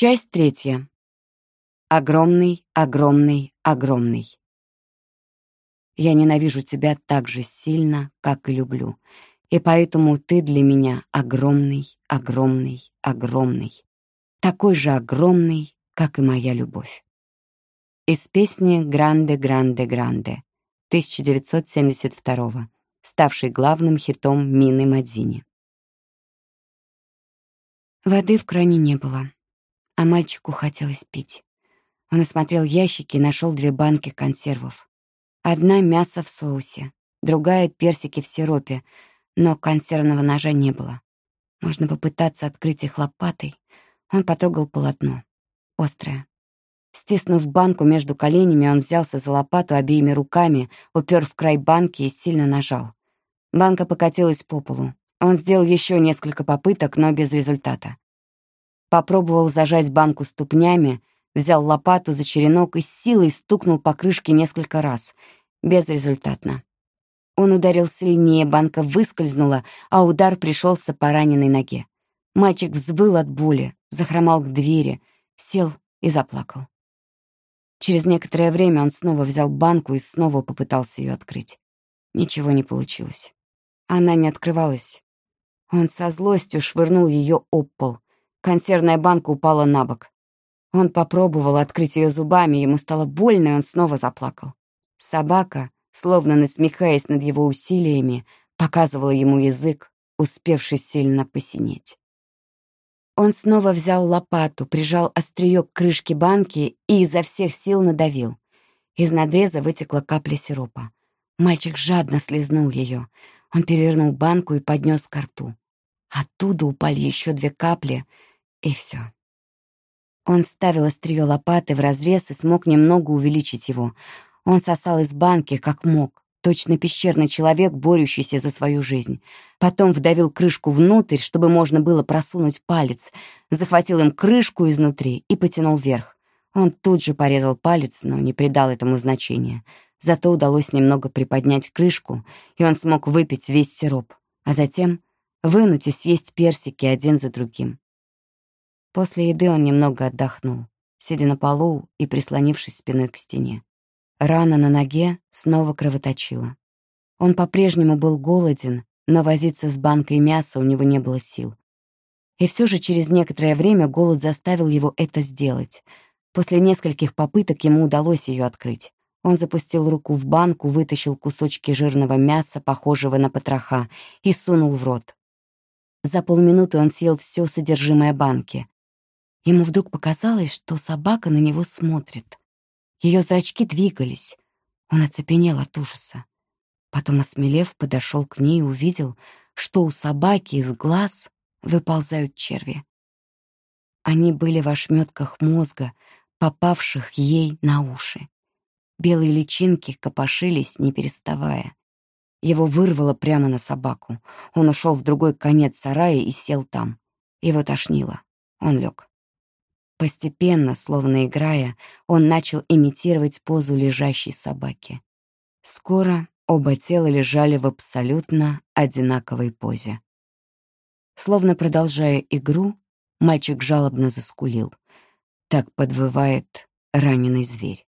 Часть третья. Огромный, огромный, огромный. Я ненавижу тебя так же сильно, как и люблю. И поэтому ты для меня огромный, огромный, огромный. Такой же огромный, как и моя любовь. Из песни «Гранде, гранде, гранде» 1972 ставшей главным хитом Мины Мадзини. Воды в кране не было, а мальчику хотелось пить. Он осмотрел ящики и нашел две банки консервов. Одна — мясо в соусе, другая — персики в сиропе, но консервного ножа не было. Можно попытаться открыть их лопатой. Он потрогал полотно. Острое. Стиснув банку между коленями, он взялся за лопату обеими руками, упер в край банки и сильно нажал. Банка покатилась по полу. Он сделал еще несколько попыток, но без результата. Попробовал зажать банку ступнями, взял лопату за черенок и с силой стукнул по крышке несколько раз. Безрезультатно. Он ударил сильнее, банка выскользнула, а удар пришелся по раненой ноге. Мальчик взвыл от боли, захромал к двери, сел и заплакал. Через некоторое время он снова взял банку и снова попытался ее открыть. Ничего не получилось. Она не открывалась. Он со злостью швырнул ее об пол. Консервная банка упала на бок. Он попробовал открыть ее зубами, ему стало больно, и он снова заплакал. Собака, словно насмехаясь над его усилиями, показывала ему язык, успевший сильно посинеть. Он снова взял лопату, прижал острие к крышке банки и изо всех сил надавил. Из надреза вытекла капля сиропа. Мальчик жадно слезнул ее. Он перевернул банку и поднес ко рту. Оттуда упали еще две капли, и все. Он вставил острие лопаты в разрез и смог немного увеличить его. Он сосал из банки, как мог, точно пещерный человек, борющийся за свою жизнь. Потом вдавил крышку внутрь, чтобы можно было просунуть палец, захватил им крышку изнутри и потянул вверх. Он тут же порезал палец, но не придал этому значения. Зато удалось немного приподнять крышку, и он смог выпить весь сироп, а затем вынуть и съесть персики один за другим. После еды он немного отдохнул, сидя на полу и прислонившись спиной к стене. Рана на ноге снова кровоточила. Он по-прежнему был голоден, но возиться с банкой мяса у него не было сил. И все же через некоторое время голод заставил его это сделать. После нескольких попыток ему удалось ее открыть. Он запустил руку в банку, вытащил кусочки жирного мяса, похожего на потроха, и сунул в рот. За полминуты он съел все содержимое банки. Ему вдруг показалось, что собака на него смотрит. Ее зрачки двигались. Он оцепенел от ужаса. Потом, осмелев, подошел к ней и увидел, что у собаки из глаз выползают черви. Они были в ошметках мозга, попавших ей на уши. Белые личинки копошились, не переставая. Его вырвало прямо на собаку. Он ушел в другой конец сарая и сел там. Его тошнило. Он лег. Постепенно, словно играя, он начал имитировать позу лежащей собаки. Скоро оба тела лежали в абсолютно одинаковой позе. Словно продолжая игру, мальчик жалобно заскулил. Так подвывает раненый зверь.